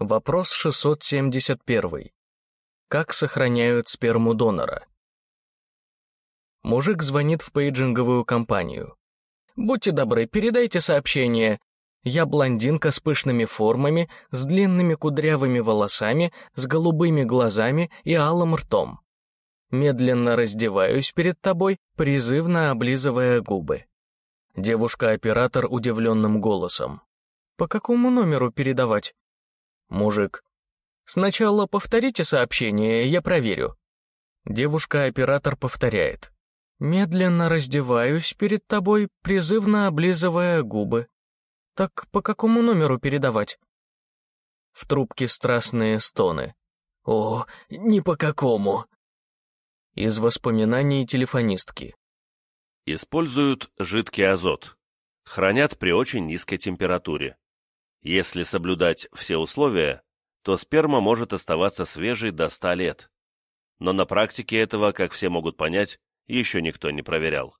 Вопрос 671. Как сохраняют сперму донора? Мужик звонит в пейджинговую компанию. «Будьте добры, передайте сообщение. Я блондинка с пышными формами, с длинными кудрявыми волосами, с голубыми глазами и алым ртом. Медленно раздеваюсь перед тобой, призывно облизывая губы». Девушка-оператор удивленным голосом. «По какому номеру передавать?» Мужик. «Сначала повторите сообщение, я проверю». Девушка-оператор повторяет. «Медленно раздеваюсь перед тобой, призывно облизывая губы. Так по какому номеру передавать?» В трубке страстные стоны. «О, ни по какому!» Из воспоминаний телефонистки. Используют жидкий азот. Хранят при очень низкой температуре. Если соблюдать все условия, то сперма может оставаться свежей до 100 лет. Но на практике этого, как все могут понять, еще никто не проверял.